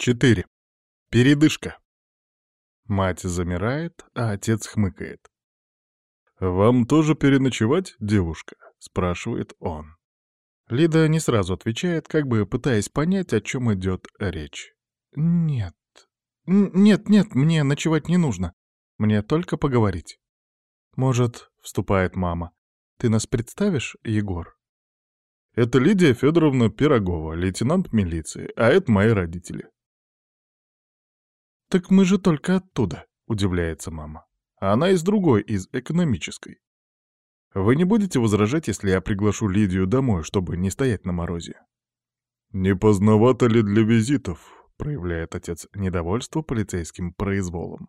4. Передышка. Мать замирает, а отец хмыкает. «Вам тоже переночевать, девушка?» — спрашивает он. Лида не сразу отвечает, как бы пытаясь понять, о чем идет речь. «Нет. Нет, нет, мне ночевать не нужно. Мне только поговорить». «Может, — вступает мама, — ты нас представишь, Егор?» «Это Лидия Федоровна Пирогова, лейтенант милиции, а это мои родители». «Так мы же только оттуда», — удивляется мама. «А она из другой, из экономической. Вы не будете возражать, если я приглашу Лидию домой, чтобы не стоять на морозе?» «Не поздновато ли для визитов?» — проявляет отец недовольство полицейским произволом.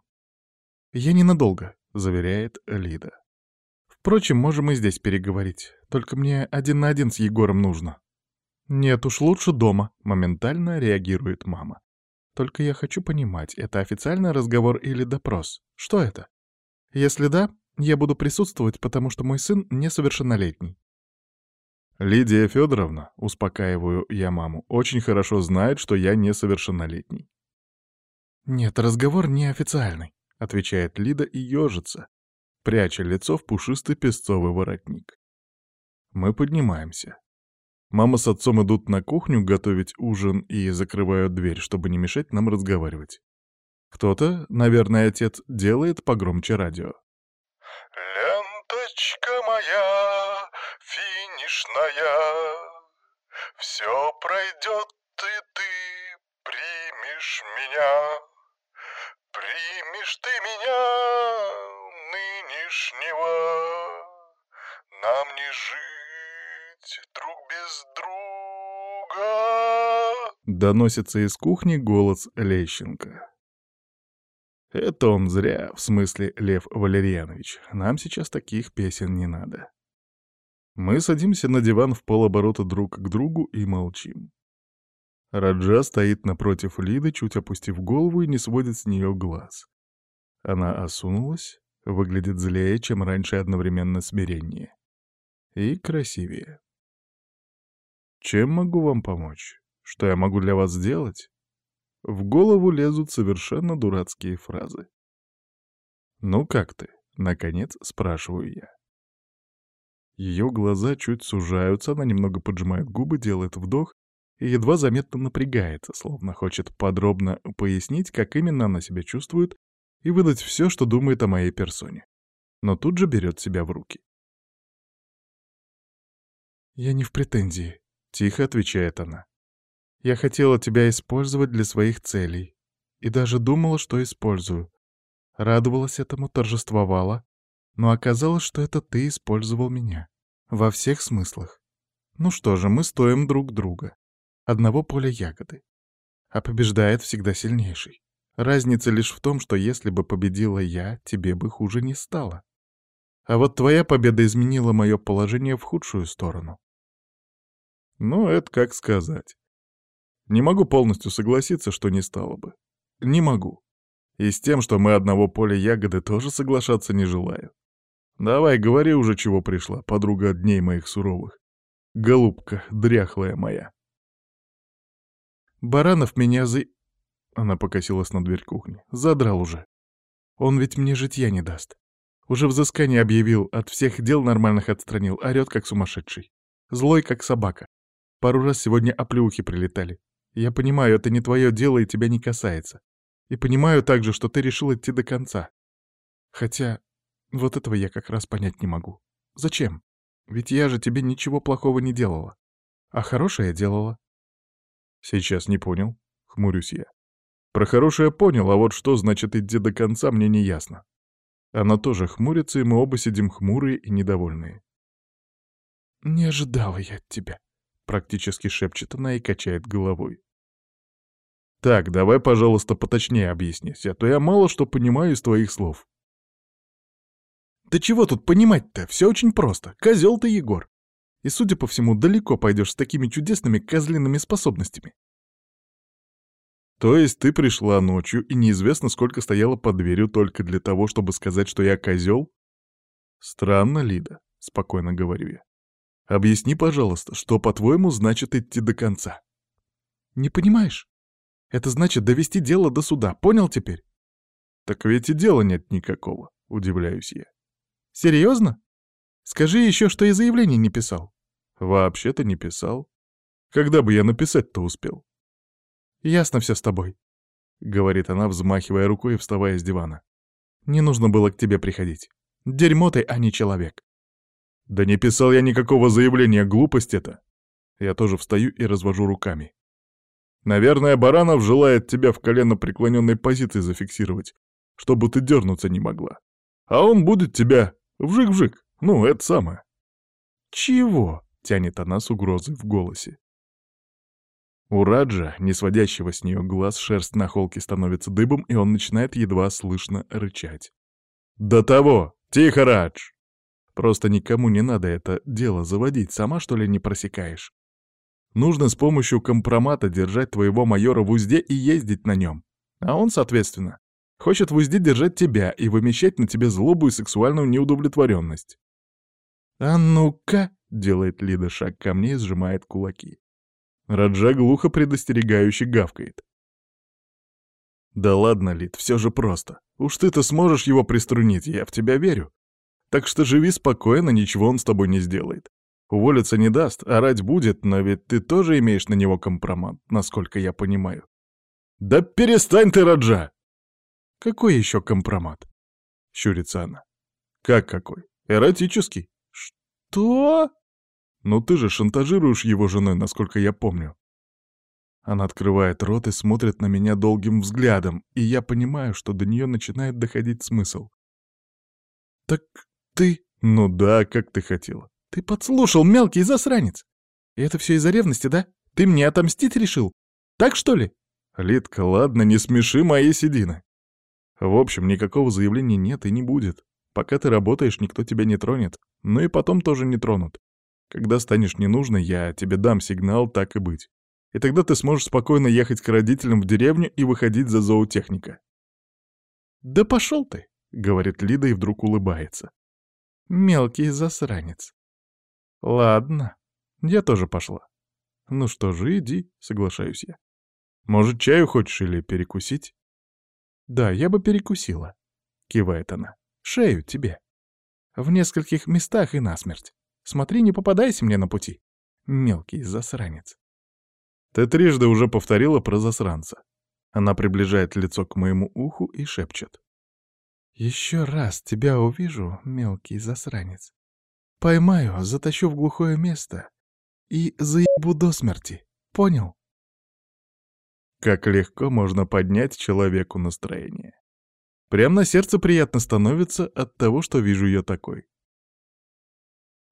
«Я ненадолго», — заверяет Лида. «Впрочем, можем и здесь переговорить. Только мне один на один с Егором нужно». «Нет уж, лучше дома», — моментально реагирует мама. Только я хочу понимать, это официальный разговор или допрос? Что это? Если да, я буду присутствовать, потому что мой сын несовершеннолетний. Лидия Федоровна, успокаиваю я маму, очень хорошо знает, что я несовершеннолетний. Нет, разговор неофициальный, отвечает Лида и ежится, пряча лицо в пушистый песцовый воротник. Мы поднимаемся. Мама с отцом идут на кухню готовить ужин и закрывают дверь, чтобы не мешать нам разговаривать. Кто-то, наверное, отец, делает погромче радио. «Ленточка моя финишная, все пройдет, и ты примешь меня, примешь ты меня нынешнего, нам не жить» друг без друга. Доносится из кухни голос Лещенко. Это он зря, в смысле Лев Валерьянович. Нам сейчас таких песен не надо. Мы садимся на диван в полоборота друг к другу и молчим. Раджа стоит напротив Лиды, чуть опустив голову и не сводит с нее глаз. Она осунулась, выглядит злее, чем раньше одновременно смиреннее. И красивее. Чем могу вам помочь? Что я могу для вас сделать? В голову лезут совершенно дурацкие фразы. «Ну как ты?» — наконец спрашиваю я. Ее глаза чуть сужаются, она немного поджимает губы, делает вдох и едва заметно напрягается, словно хочет подробно пояснить, как именно она себя чувствует, и выдать все, что думает о моей персоне. Но тут же берет себя в руки. «Я не в претензии», — тихо отвечает она. «Я хотела тебя использовать для своих целей. И даже думала, что использую. Радовалась этому, торжествовала. Но оказалось, что это ты использовал меня. Во всех смыслах. Ну что же, мы стоим друг друга. Одного поля ягоды. А побеждает всегда сильнейший. Разница лишь в том, что если бы победила я, тебе бы хуже не стало. А вот твоя победа изменила мое положение в худшую сторону. Ну, это как сказать. Не могу полностью согласиться, что не стало бы. Не могу. И с тем, что мы одного поля ягоды, тоже соглашаться не желаю. Давай, говори уже, чего пришла, подруга дней моих суровых. Голубка, дряхлая моя. Баранов меня за... Она покосилась на дверь кухни. Задрал уже. Он ведь мне житья не даст. Уже взыскание объявил, от всех дел нормальных отстранил, орёт как сумасшедший. Злой как собака. Пару раз сегодня оплеухи прилетали. Я понимаю, это не твое дело и тебя не касается. И понимаю также, что ты решил идти до конца. Хотя вот этого я как раз понять не могу. Зачем? Ведь я же тебе ничего плохого не делала. А хорошее делала. Сейчас не понял, хмурюсь я. Про хорошее понял, а вот что значит идти до конца, мне не ясно. Она тоже хмурится, и мы оба сидим хмурые и недовольные. «Не ожидала я от тебя», Практически шепчет она и качает головой. «Так, давай, пожалуйста, поточнее объяснись, а то я мало что понимаю из твоих слов». «Да чего тут понимать-то? Все очень просто. Козел ты, Егор. И, судя по всему, далеко пойдешь с такими чудесными козлиными способностями». «То есть ты пришла ночью и неизвестно сколько стояла под дверью только для того, чтобы сказать, что я козел?» «Странно, Лида», — спокойно говорю я. Объясни, пожалуйста, что, по-твоему, значит идти до конца? Не понимаешь? Это значит довести дело до суда, понял теперь? Так ведь и дела нет никакого, удивляюсь я. Серьезно? Скажи еще, что и заявление не писал. Вообще-то не писал. Когда бы я написать-то успел? Ясно все с тобой, — говорит она, взмахивая рукой и вставая с дивана. Не нужно было к тебе приходить. Дерьмо ты, а не человек. Да не писал я никакого заявления, глупость это. Я тоже встаю и развожу руками. Наверное, Баранов желает тебя в колено преклоненной позиции зафиксировать, чтобы ты дернуться не могла. А он будет тебя вжик-вжик, ну, это самое. Чего? — тянет она с угрозой в голосе. У Раджа, не сводящего с нее глаз, шерсть на холке становится дыбом, и он начинает едва слышно рычать. «До того! Тихо, Радж!» Просто никому не надо это дело заводить, сама что ли не просекаешь? Нужно с помощью компромата держать твоего майора в узде и ездить на нем. А он, соответственно, хочет в узде держать тебя и вымещать на тебе злобу и сексуальную неудовлетворенность. «А ну-ка!» — делает Лида шаг ко мне и сжимает кулаки. Раджа глухо предостерегающе гавкает. «Да ладно, Лид, все же просто. Уж ты-то сможешь его приструнить, я в тебя верю. Так что живи спокойно, ничего он с тобой не сделает. Уволиться не даст, орать будет, но ведь ты тоже имеешь на него компромат, насколько я понимаю». «Да перестань ты, Раджа!» «Какой еще компромат?» — щурится она. «Как какой? Эротический?» «Что?» «Ну ты же шантажируешь его женой, насколько я помню». Она открывает рот и смотрит на меня долгим взглядом, и я понимаю, что до нее начинает доходить смысл. «Так ты...» «Ну да, как ты хотела». «Ты подслушал, мелкий засранец! И это все из-за ревности, да? Ты мне отомстить решил? Так что ли?» «Литка, ладно, не смеши мои седины. В общем, никакого заявления нет и не будет. Пока ты работаешь, никто тебя не тронет. Ну и потом тоже не тронут. Когда станешь ненужной, я тебе дам сигнал, так и быть. И тогда ты сможешь спокойно ехать к родителям в деревню и выходить за зоотехника. «Да пошел ты!» — говорит Лида и вдруг улыбается. «Мелкий засранец». «Ладно, я тоже пошла». «Ну что же, иди», — соглашаюсь я. «Может, чаю хочешь или перекусить?» «Да, я бы перекусила», — кивает она. «Шею тебе. В нескольких местах и насмерть». Смотри, не попадайся мне на пути. Мелкий засранец. Ты трижды уже повторила про засранца. Она приближает лицо к моему уху и шепчет. Еще раз тебя увижу, мелкий засранец. Поймаю, затащу в глухое место и заебу до смерти. Понял? Как легко можно поднять человеку настроение. Прям на сердце приятно становится от того, что вижу ее такой.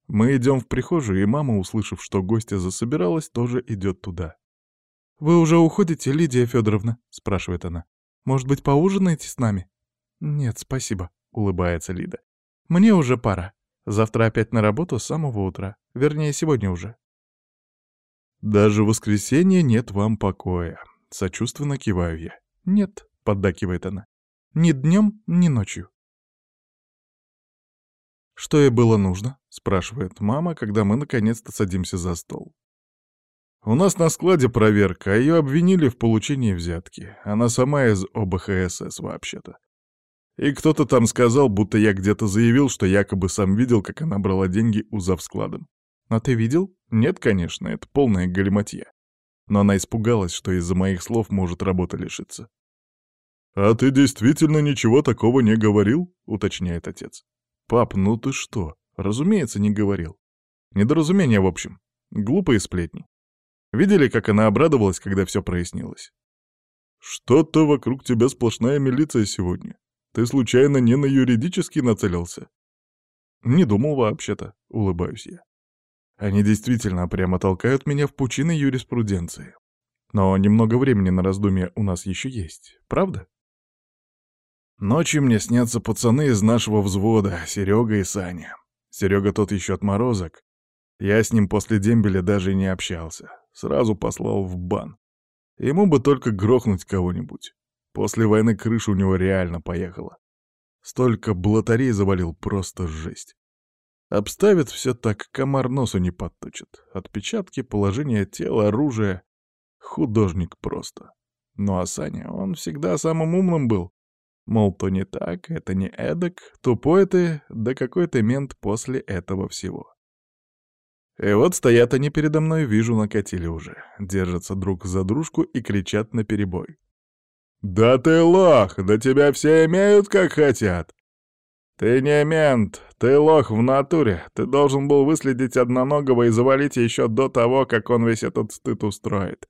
Мы идем в прихожую, и мама, услышав, что гостья засобиралась, тоже идет туда. «Вы уже уходите, Лидия Федоровна?» — спрашивает она. «Может быть, поужинаете с нами?» «Нет, спасибо», — улыбается Лида. «Мне уже пора. Завтра опять на работу с самого утра. Вернее, сегодня уже». «Даже в воскресенье нет вам покоя», — сочувственно киваю я. «Нет», — поддакивает она. «Ни днем, ни ночью. «Что ей было нужно?» — спрашивает мама, когда мы наконец-то садимся за стол. «У нас на складе проверка, а ее обвинили в получении взятки. Она сама из ОБХСС вообще-то. И кто-то там сказал, будто я где-то заявил, что якобы сам видел, как она брала деньги у завскладом. А ты видел? Нет, конечно, это полная галиматья. Но она испугалась, что из-за моих слов может работа лишиться. «А ты действительно ничего такого не говорил?» — уточняет отец. «Пап, ну ты что? Разумеется, не говорил. Недоразумение, в общем. Глупые сплетни. Видели, как она обрадовалась, когда все прояснилось? Что-то вокруг тебя сплошная милиция сегодня. Ты случайно не на юридический нацелился? Не думал вообще-то, улыбаюсь я. Они действительно прямо толкают меня в пучины юриспруденции. Но немного времени на раздумье у нас еще есть, правда? Ночью мне снятся пацаны из нашего взвода, Серега и Саня. Серега тот еще отморозок. Я с ним после дембеля даже не общался. Сразу послал в бан. Ему бы только грохнуть кого-нибудь. После войны крыша у него реально поехала. Столько блатарей завалил, просто жесть. Обставит все так, комар носу не подточит. Отпечатки, положение тела, оружие. Художник просто. Ну а Саня, он всегда самым умным был. Мол, то не так, это не эдак, тупой ты, да какой ты мент после этого всего. И вот стоят они передо мной, вижу, накатили уже. Держатся друг за дружку и кричат наперебой. «Да ты лох! Да тебя все имеют, как хотят!» «Ты не мент, ты лох в натуре. Ты должен был выследить одноногого и завалить еще до того, как он весь этот стыд устроит.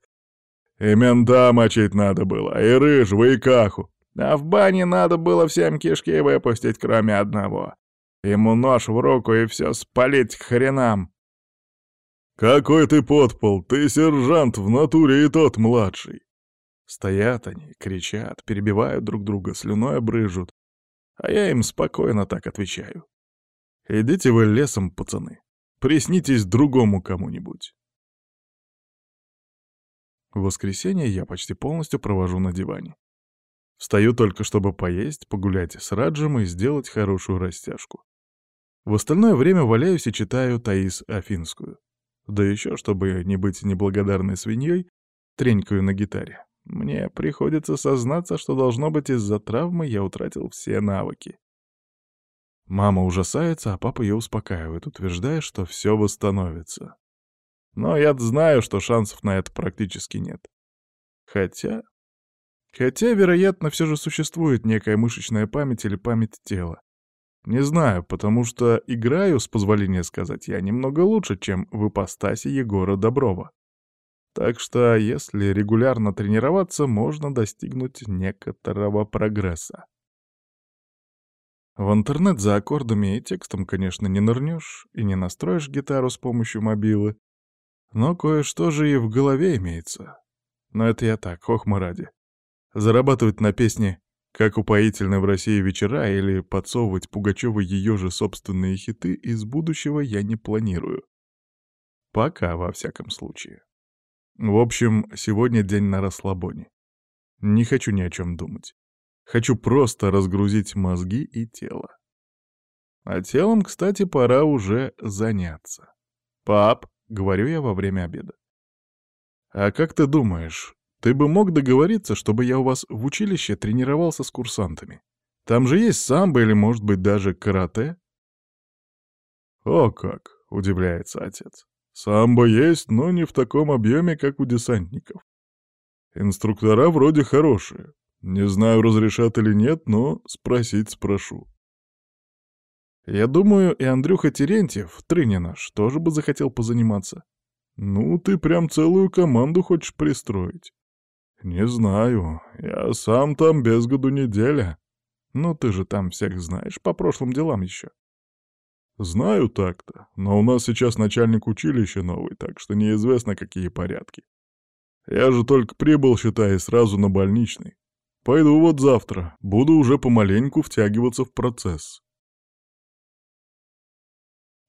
И мента мочить надо было, и рыжего, и каху. А в бане надо было всем кишки выпустить, кроме одного. Ему нож в руку и все спалить к хренам. «Какой ты подпол! Ты сержант в натуре и тот младший!» Стоят они, кричат, перебивают друг друга, слюной брыжут. А я им спокойно так отвечаю. «Идите вы лесом, пацаны. Приснитесь другому кому-нибудь». В воскресенье я почти полностью провожу на диване. Встаю только, чтобы поесть, погулять с Раджем и сделать хорошую растяжку. В остальное время валяюсь и читаю Таис Афинскую. Да еще, чтобы не быть неблагодарной свиньей, тренькаю на гитаре. Мне приходится сознаться, что должно быть из-за травмы я утратил все навыки. Мама ужасается, а папа ее успокаивает, утверждая, что все восстановится. Но я знаю, что шансов на это практически нет. Хотя... Хотя, вероятно, все же существует некая мышечная память или память тела. Не знаю, потому что играю, с позволения сказать, я немного лучше, чем в ипостаси Егора Доброва. Так что, если регулярно тренироваться, можно достигнуть некоторого прогресса. В интернет за аккордами и текстом, конечно, не нырнешь и не настроишь гитару с помощью мобилы, но кое-что же и в голове имеется. Но это я так, хохма ради. Зарабатывать на песне как упоительны в России вечера или подсовывать Пугачёву ее же собственные хиты из будущего я не планирую. Пока, во всяком случае. В общем, сегодня день на расслабоне. Не хочу ни о чем думать. Хочу просто разгрузить мозги и тело. А телом, кстати, пора уже заняться. «Пап», — говорю я во время обеда. «А как ты думаешь, ты бы мог договориться, чтобы я у вас в училище тренировался с курсантами. Там же есть самбо или, может быть, даже карате?» «О как!» — удивляется отец. «Самбо есть, но не в таком объеме, как у десантников. Инструктора вроде хорошие. Не знаю, разрешат или нет, но спросить спрошу». Я думаю, и Андрюха Терентьев, трыня наш, тоже бы захотел позаниматься. Ну, ты прям целую команду хочешь пристроить. «Не знаю. Я сам там без году неделя. Ну, ты же там всех знаешь, по прошлым делам еще». «Знаю так-то, но у нас сейчас начальник училища новый, так что неизвестно, какие порядки. Я же только прибыл, считай, сразу на больничный. Пойду вот завтра, буду уже помаленьку втягиваться в процесс».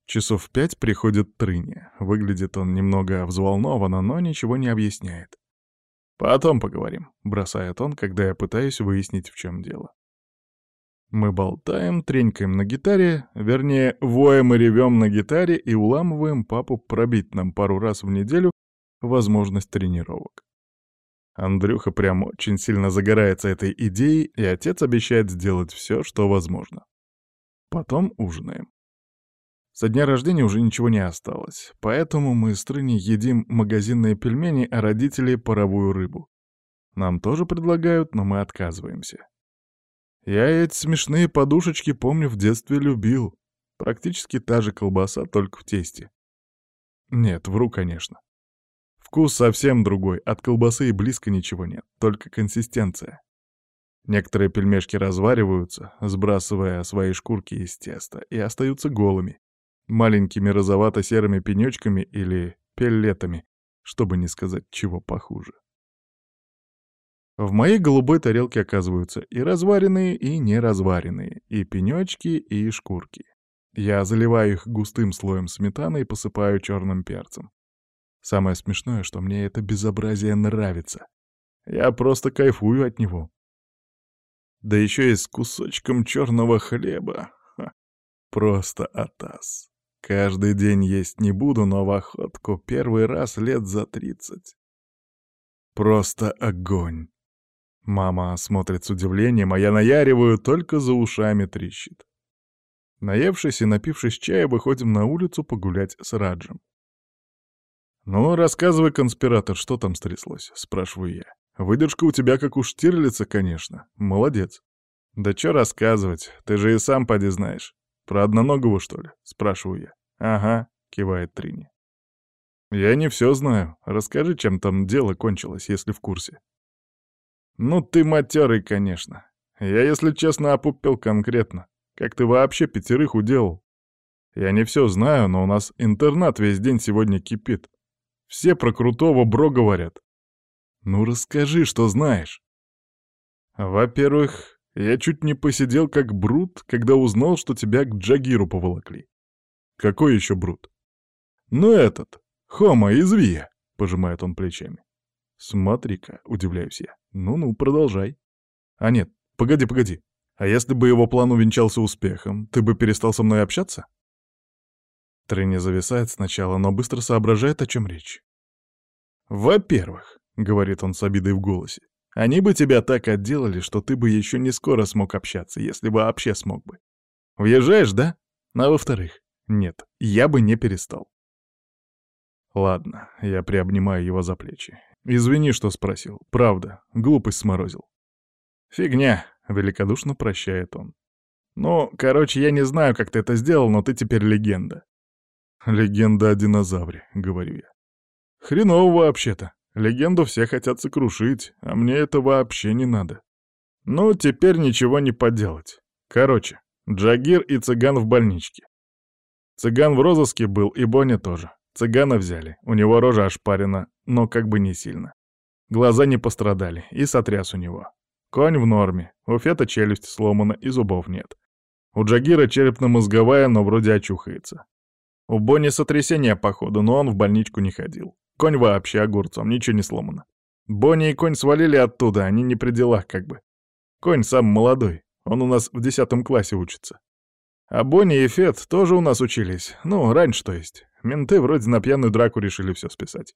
Часов пять приходит Трыня. Выглядит он немного взволнованно, но ничего не объясняет. «Потом поговорим», — бросает он, когда я пытаюсь выяснить, в чем дело. Мы болтаем, тренькаем на гитаре, вернее, воем и ревем на гитаре и уламываем папу пробить нам пару раз в неделю возможность тренировок. Андрюха прям очень сильно загорается этой идеей, и отец обещает сделать все, что возможно. Потом ужинаем. Со дня рождения уже ничего не осталось, поэтому мы с Трыней едим магазинные пельмени, а родители — паровую рыбу. Нам тоже предлагают, но мы отказываемся. Я эти смешные подушечки, помню, в детстве любил. Практически та же колбаса, только в тесте. Нет, вру, конечно. Вкус совсем другой, от колбасы и близко ничего нет, только консистенция. Некоторые пельмешки развариваются, сбрасывая свои шкурки из теста, и остаются голыми маленькими розовато-серыми пенечками или пеллетами, чтобы не сказать чего похуже. В моей голубой тарелке оказываются и разваренные, и неразваренные, и пенечки, и шкурки. Я заливаю их густым слоем сметаны и посыпаю черным перцем. Самое смешное, что мне это безобразие нравится. Я просто кайфую от него. Да еще и с кусочком черного хлеба. Ха, просто атас. Каждый день есть не буду, но в охотку первый раз лет за тридцать. Просто огонь. Мама смотрит с удивлением, а я наяриваю, только за ушами трещит. Наевшись и напившись чая, выходим на улицу погулять с Раджем. «Ну, рассказывай, конспиратор, что там стряслось?» — спрашиваю я. «Выдержка у тебя как у Штирлица, конечно. Молодец». «Да чё рассказывать, ты же и сам поди знаешь. Про одноногого, что ли?» — спрашиваю я. «Ага», — кивает Трини. «Я не все знаю. Расскажи, чем там дело кончилось, если в курсе». «Ну ты матерый, конечно. Я, если честно, опупел конкретно. Как ты вообще пятерых уделал? Я не все знаю, но у нас интернат весь день сегодня кипит. Все про крутого бро говорят. Ну расскажи, что знаешь». «Во-первых, я чуть не посидел как брут, когда узнал, что тебя к Джагиру поволокли». «Какой еще брут?» «Ну этот, Хома из Вия», — пожимает он плечами. «Смотри-ка», — удивляюсь я. «Ну-ну, продолжай». «А нет, погоди, погоди. А если бы его план увенчался успехом, ты бы перестал со мной общаться?» Тренни зависает сначала, но быстро соображает, о чем речь. «Во-первых», — говорит он с обидой в голосе, «они бы тебя так отделали, что ты бы еще не скоро смог общаться, если вообще смог бы. Въезжаешь, да? А во-вторых, нет, я бы не перестал. Ладно, я приобнимаю его за плечи. Извини, что спросил. Правда, глупость сморозил. Фигня, великодушно прощает он. Ну, короче, я не знаю, как ты это сделал, но ты теперь легенда. Легенда о динозавре, говорю я. Хреново вообще-то. Легенду все хотят сокрушить, а мне это вообще не надо. Ну, теперь ничего не поделать. Короче, Джагир и цыган в больничке. Цыган в розыске был, и Боня тоже. Цыгана взяли, у него рожа ошпарена, но как бы не сильно. Глаза не пострадали, и сотряс у него. Конь в норме, у Фета челюсть сломана и зубов нет. У Джагира черепно-мозговая, но вроде очухается. У Бонни сотрясение, походу, но он в больничку не ходил. Конь вообще огурцом, ничего не сломано. Бонни и конь свалили оттуда, они не при делах как бы. Конь сам молодой, он у нас в десятом классе учится. А Бонни и Фет тоже у нас учились, ну, раньше то есть. Менты вроде на пьяную драку решили все списать.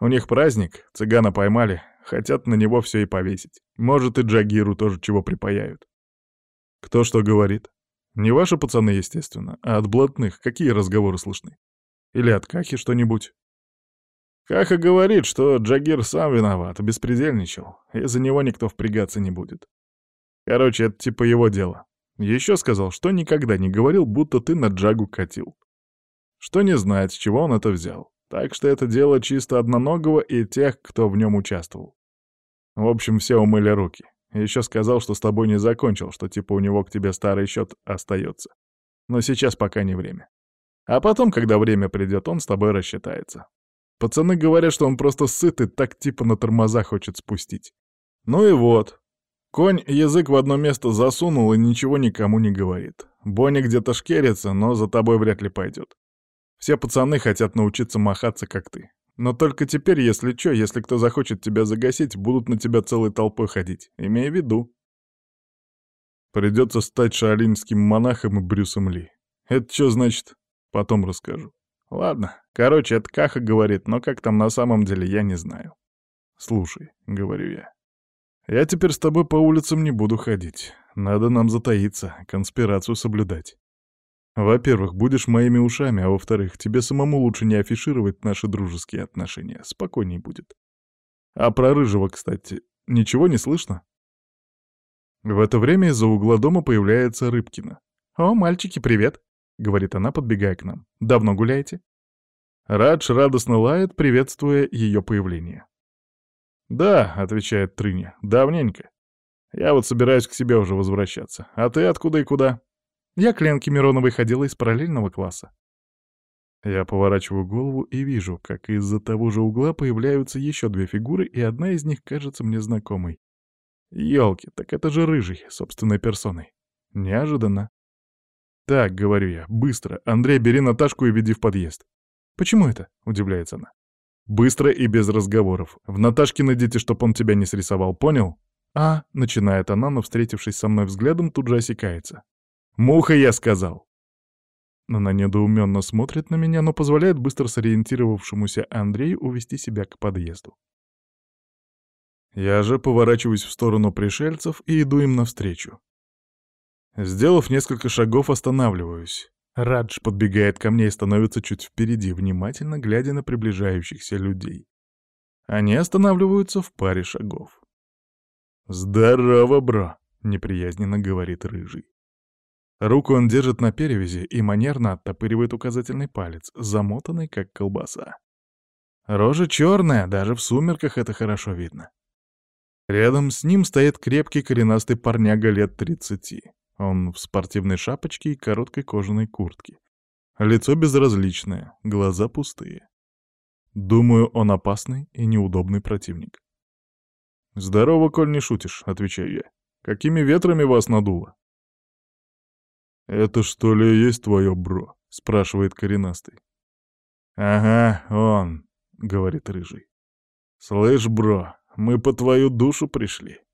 У них праздник, цыгана поймали, хотят на него все и повесить. Может, и Джагиру тоже чего припаяют. Кто что говорит? Не ваши пацаны, естественно, а от блатных какие разговоры слышны? Или от Кахи что-нибудь? Каха говорит, что Джагир сам виноват, беспредельничал, и за него никто впрягаться не будет. Короче, это типа его дело. Еще сказал, что никогда не говорил, будто ты на Джагу катил что не знает, с чего он это взял. Так что это дело чисто одноногого и тех, кто в нем участвовал. В общем, все умыли руки. Еще сказал, что с тобой не закончил, что типа у него к тебе старый счет остается. Но сейчас пока не время. А потом, когда время придет, он с тобой рассчитается. Пацаны говорят, что он просто сыт и так типа на тормоза хочет спустить. Ну и вот. Конь язык в одно место засунул и ничего никому не говорит. Бонни где-то шкерится, но за тобой вряд ли пойдет. Все пацаны хотят научиться махаться, как ты. Но только теперь, если чё, если кто захочет тебя загасить, будут на тебя целой толпой ходить. Имей в виду. Придется стать шаолинским монахом и Брюсом Ли. Это что значит? Потом расскажу. Ладно. Короче, это Каха говорит, но как там на самом деле, я не знаю. Слушай, говорю я. Я теперь с тобой по улицам не буду ходить. Надо нам затаиться, конспирацию соблюдать. Во-первых, будешь моими ушами, а во-вторых, тебе самому лучше не афишировать наши дружеские отношения. Спокойней будет. А про Рыжего, кстати, ничего не слышно? В это время из-за угла дома появляется Рыбкина. «О, мальчики, привет!» — говорит она, подбегая к нам. «Давно гуляете?» Радж радостно лает, приветствуя ее появление. «Да», — отвечает Трыня, — «давненько. Я вот собираюсь к себе уже возвращаться. А ты откуда и куда?» Я к Ленке Мироновой ходила из параллельного класса. Я поворачиваю голову и вижу, как из-за того же угла появляются еще две фигуры, и одна из них кажется мне знакомой. Ёлки, так это же Рыжий, собственной персоной. Неожиданно. «Так», — говорю я, — «быстро. Андрей, бери Наташку и веди в подъезд». «Почему это?» — удивляется она. «Быстро и без разговоров. В Наташке найдите, чтоб он тебя не срисовал, понял?» «А», — начинает она, но, встретившись со мной взглядом, тут же осекается. «Муха, я сказал!» Она недоуменно смотрит на меня, но позволяет быстро сориентировавшемуся Андрею увести себя к подъезду. Я же поворачиваюсь в сторону пришельцев и иду им навстречу. Сделав несколько шагов, останавливаюсь. Радж подбегает ко мне и становится чуть впереди, внимательно глядя на приближающихся людей. Они останавливаются в паре шагов. «Здорово, бро!» — неприязненно говорит Рыжий. Руку он держит на перевязи и манерно оттопыривает указательный палец, замотанный как колбаса. Рожа черная, даже в сумерках это хорошо видно. Рядом с ним стоит крепкий коренастый парняга лет тридцати. Он в спортивной шапочке и короткой кожаной куртке. Лицо безразличное, глаза пустые. Думаю, он опасный и неудобный противник. «Здорово, коль не шутишь», — отвечаю я. «Какими ветрами вас надуло?» «Это что ли есть твое бро?» — спрашивает коренастый. «Ага, он», — говорит рыжий. «Слышь, бро, мы по твою душу пришли».